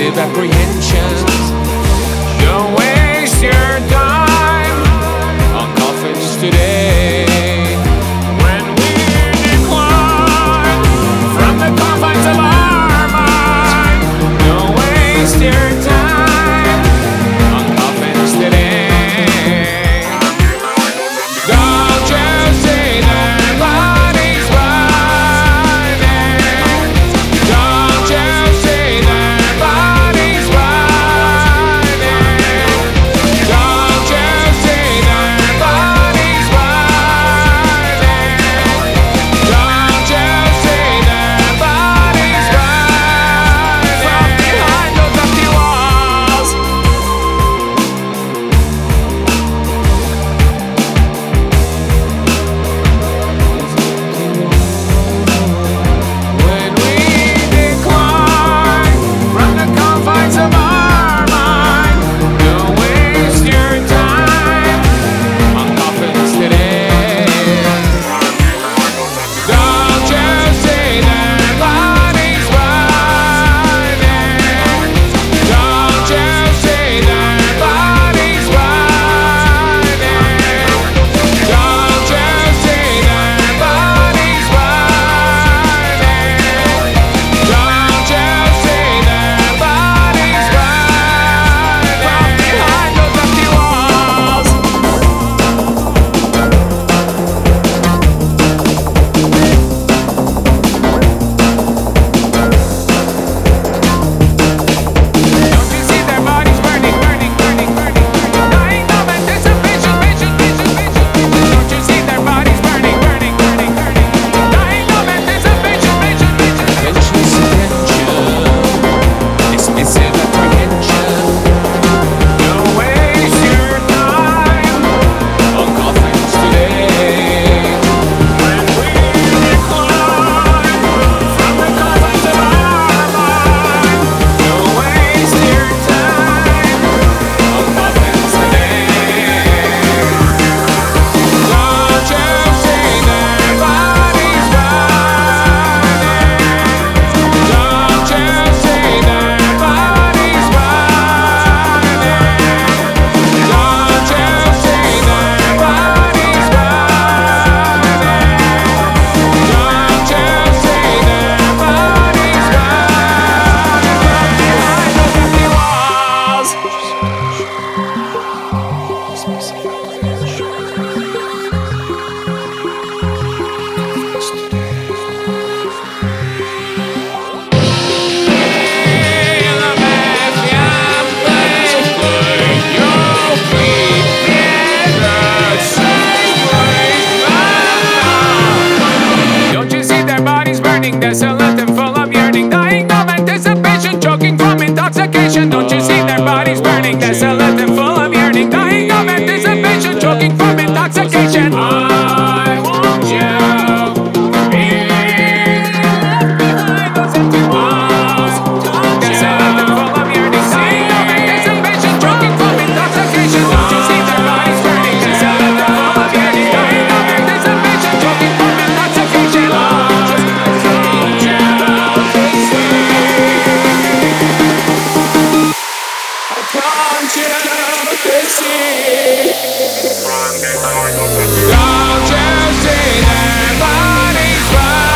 apprehension. Bodies Long Jersey, everybody's fine.